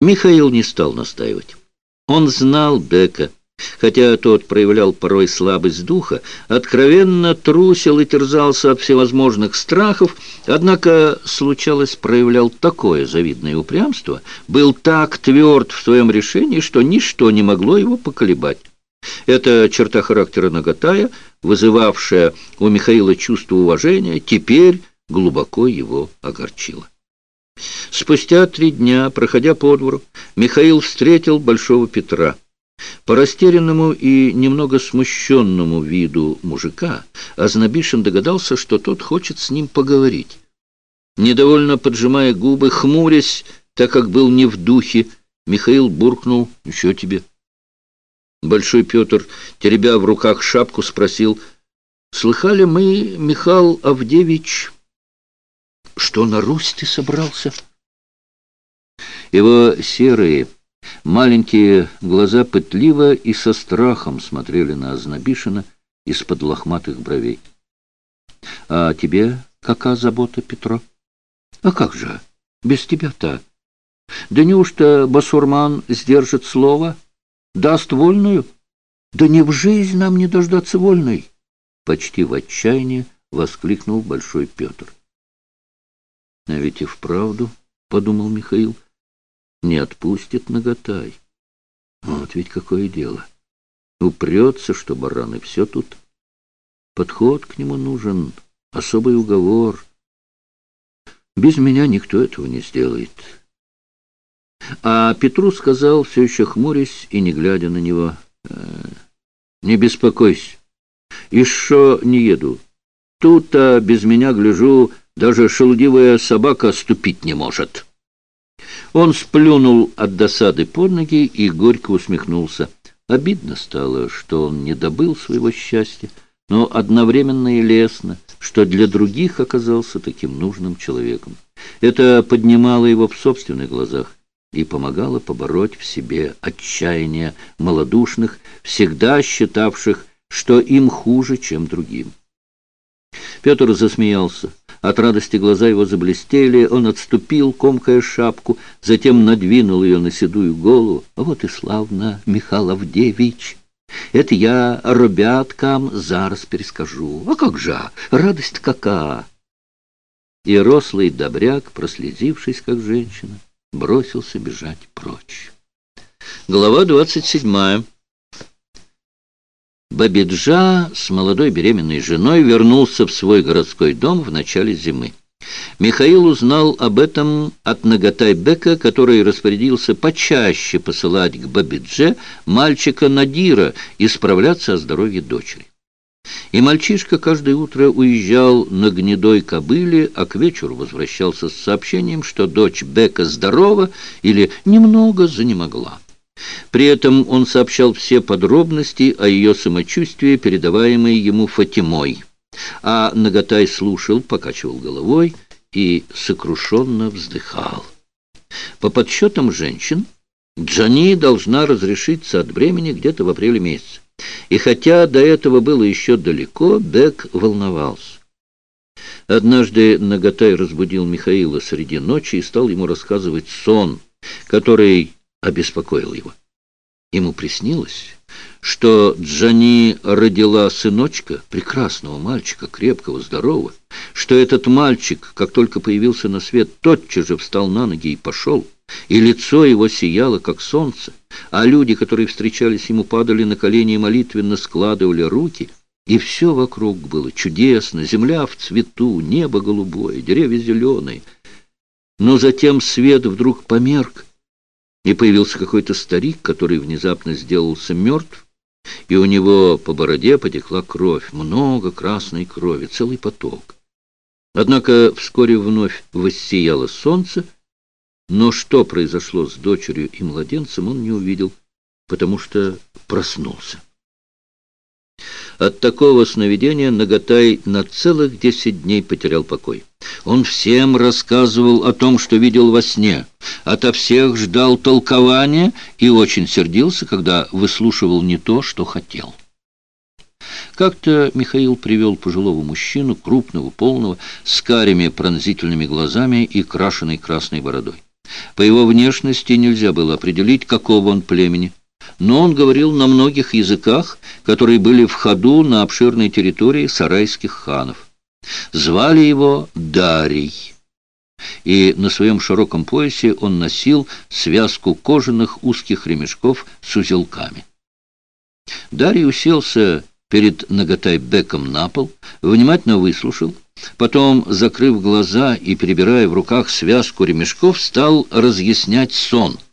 Михаил не стал настаивать. Он знал Бека, хотя тот проявлял порой слабость духа, откровенно трусил и терзался от всевозможных страхов, однако, случалось, проявлял такое завидное упрямство, был так тверд в своем решении, что ничто не могло его поколебать. Эта черта характера Нагатая, вызывавшая у Михаила чувство уважения, теперь глубоко его огорчила. Спустя три дня, проходя по двору, Михаил встретил Большого Петра. По растерянному и немного смущенному виду мужика Азнабишин догадался, что тот хочет с ним поговорить. Недовольно поджимая губы, хмурясь, так как был не в духе, Михаил буркнул «Еще тебе». Большой Петр, теребя в руках шапку, спросил «Слыхали мы, Михаил Авдевич, что на Русь ты собрался?» Его серые, маленькие глаза пытливо и со страхом смотрели на Ознобишина из-под лохматых бровей. «А тебе какая забота, Петро?» «А как же? Без тебя-то? Да неужто басурман сдержит слово? Даст вольную? Да не в жизнь нам не дождаться вольной!» Почти в отчаянии воскликнул Большой Петр. А ведь и вправду, — подумал Михаил, — не отпустит Наготай. Вот ведь какое дело. Упрется, что баран, и все тут. Подход к нему нужен, особый уговор. Без меня никто этого не сделает. А Петру сказал, все еще хмурясь и не глядя на него, «Э, «Не беспокойся, еще не еду. Тут-то без меня гляжу, даже шелудивая собака ступить не может. Он сплюнул от досады под ноги и горько усмехнулся. Обидно стало, что он не добыл своего счастья, но одновременно и лестно, что для других оказался таким нужным человеком. Это поднимало его в собственных глазах и помогало побороть в себе отчаяние малодушных, всегда считавших, что им хуже, чем другим. Петр засмеялся. От радости глаза его заблестели, он отступил, комкая шапку, затем надвинул ее на седую голову. Вот и славно, Михаил Авдевич! Это я ребяткам зараз перескажу. А как же, радость какая! И рослый добряк, прослезившись, как женщина, бросился бежать прочь. Глава двадцать седьмая. Бабиджа с молодой беременной женой вернулся в свой городской дом в начале зимы. Михаил узнал об этом от Нагатайбека, который распорядился почаще посылать к Бабидже мальчика Надира и справляться о здоровье дочери. И мальчишка каждое утро уезжал на гнедой кобыле, а к вечеру возвращался с сообщением, что дочь Бека здорова или немного занемогла. При этом он сообщал все подробности о ее самочувствии, передаваемые ему Фатимой. А Наготай слушал, покачивал головой и сокрушенно вздыхал. По подсчетам женщин, Джани должна разрешиться от бремени где-то в апреле месяце. И хотя до этого было еще далеко, Бек волновался. Однажды Наготай разбудил Михаила среди ночи и стал ему рассказывать сон, который обеспокоил его. Ему приснилось, что Джани родила сыночка, прекрасного мальчика, крепкого, здорового, что этот мальчик, как только появился на свет, тотчас же встал на ноги и пошел, и лицо его сияло, как солнце, а люди, которые встречались ему, падали на колени и молитвенно складывали руки, и все вокруг было чудесно, земля в цвету, небо голубое, деревья зеленые. Но затем свет вдруг померк, и появился какой-то старик, который внезапно сделался мертв, и у него по бороде потекла кровь, много красной крови, целый поток. Однако вскоре вновь воссияло солнце, но что произошло с дочерью и младенцем, он не увидел, потому что проснулся. От такого сновидения Наготай на целых десять дней потерял покой. Он всем рассказывал о том, что видел во сне, ото всех ждал толкования и очень сердился, когда выслушивал не то, что хотел. Как-то Михаил привел пожилого мужчину, крупного, полного, с карими пронзительными глазами и крашеной красной бородой. По его внешности нельзя было определить, какого он племени. Но он говорил на многих языках, которые были в ходу на обширной территории сарайских ханов. Звали его Дарий. И на своем широком поясе он носил связку кожаных узких ремешков с узелками. Дарий уселся перед Нагатайбеком на пол, внимательно выслушал, потом, закрыв глаза и перебирая в руках связку ремешков, стал разъяснять сон —